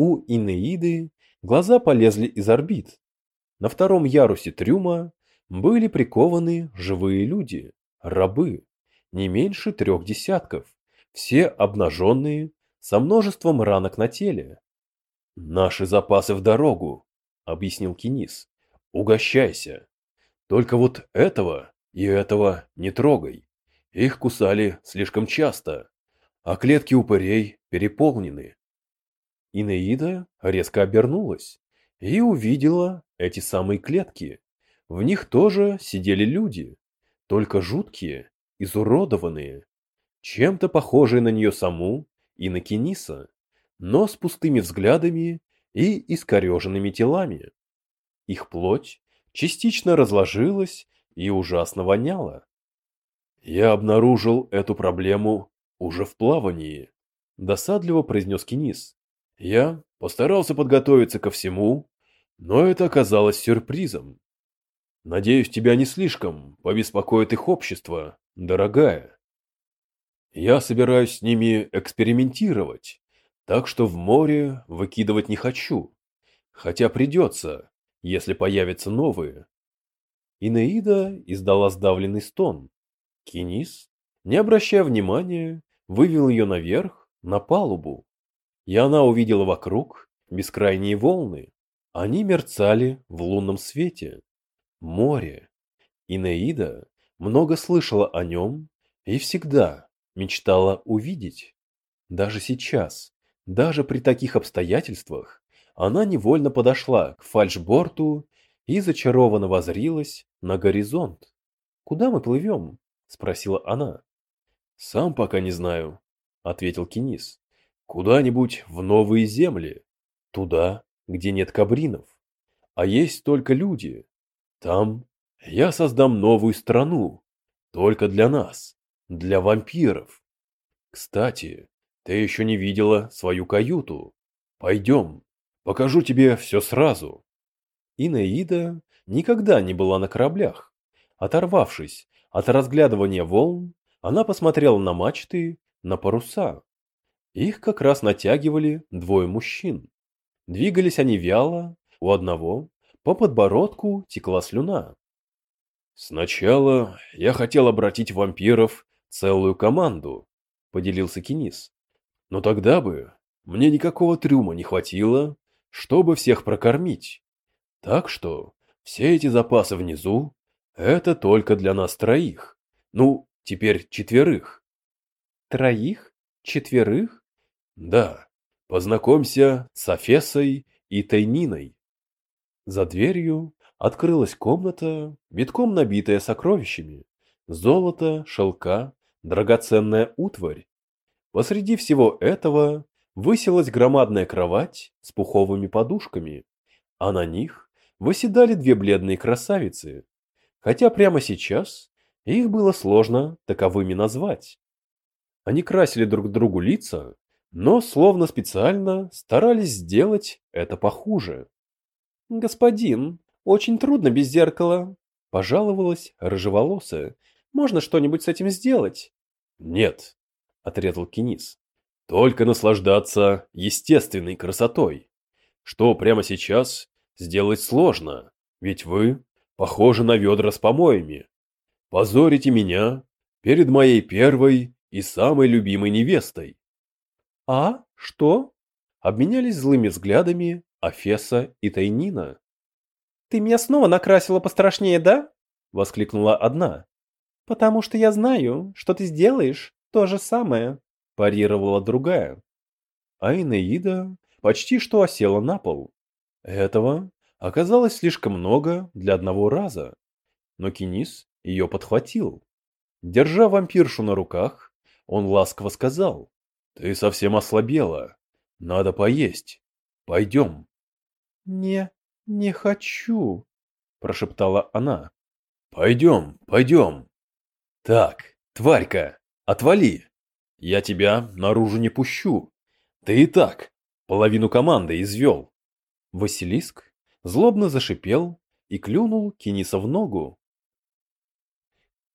У Инеиды глаза полезли из орбит. На втором ярусе трюма были прикованы живые люди, рабы, не меньше трех десятков, все обнаженные, со множеством ранок на теле. «Наши запасы в дорогу», — объяснил Кинис. «Угощайся. Только вот этого и этого не трогай. Их кусали слишком часто, а клетки упырей переполнены. Инеида резко обернулась и увидела эти самые клетки. В них тоже сидели люди, только жуткие, изуродованные, чем-то похожие на нее саму и на Кениса, но с пустыми взглядами и искореженными телами. Их плоть частично разложилась и ужасно воняла. Я обнаружил эту проблему уже в плавании, досадливо произнес Кенис. Я постарался подготовиться ко всему, но это оказалось сюрпризом. Надеюсь, тебя не слишком побеспокоит их общество, дорогая. Я собираюсь с ними экспериментировать, так что в море выкидывать не хочу, хотя придется, если появятся новые. Инеида издала сдавленный стон. Кинис, не обращая внимания, вывел ее наверх, на палубу и она увидела вокруг бескрайние волны. Они мерцали в лунном свете. Море. Инеида много слышала о нем и всегда мечтала увидеть. Даже сейчас, даже при таких обстоятельствах, она невольно подошла к фальшборту и зачарованно возрилась на горизонт. «Куда мы плывем?» – спросила она. «Сам пока не знаю», – ответил Кинис. Куда-нибудь в новые земли, туда, где нет кабринов, а есть только люди. Там я создам новую страну, только для нас, для вампиров. Кстати, ты еще не видела свою каюту. Пойдем, покажу тебе все сразу. Инаида никогда не была на кораблях. Оторвавшись от разглядывания волн, она посмотрела на мачты, на паруса. Их как раз натягивали двое мужчин. Двигались они вяло, у одного по подбородку текла слюна. Сначала я хотел обратить вампиров целую команду, поделился Кинис. Но тогда бы мне никакого трюма не хватило, чтобы всех прокормить. Так что все эти запасы внизу это только для нас троих. Ну, теперь четверых. Троих? Четверых? Да, познакомься с Афесой и Тайниной. За дверью открылась комната, битком набитая сокровищами. Золото, шелка, драгоценная утварь. Посреди всего этого высилась громадная кровать с пуховыми подушками, а на них выседали две бледные красавицы, хотя прямо сейчас их было сложно таковыми назвать. Они красили друг другу лица, но словно специально старались сделать это похуже. «Господин, очень трудно без зеркала», – пожаловалась рыжеволосая. «Можно что-нибудь с этим сделать?» «Нет», – отрезал Кинис. «Только наслаждаться естественной красотой. Что прямо сейчас сделать сложно, ведь вы похожи на ведра с помоями. Позорите меня перед моей первой и самой любимой невестой. «А? Что?» Обменялись злыми взглядами Афеса и Тайнина. «Ты меня снова накрасила пострашнее, да?» Воскликнула одна. «Потому что я знаю, что ты сделаешь то же самое», парировала другая. А Инеида почти что осела на пол. Этого оказалось слишком много для одного раза. Но Кинис ее подхватил. Держа вампиршу на руках, он ласково сказал. Ты совсем ослабела. Надо поесть. Пойдем. Не, не хочу, прошептала она. Пойдем, пойдем. Так, тварька, отвали. Я тебя наружу не пущу. Ты и так половину команды извел. Василиск злобно зашипел и клюнул Кениса в ногу.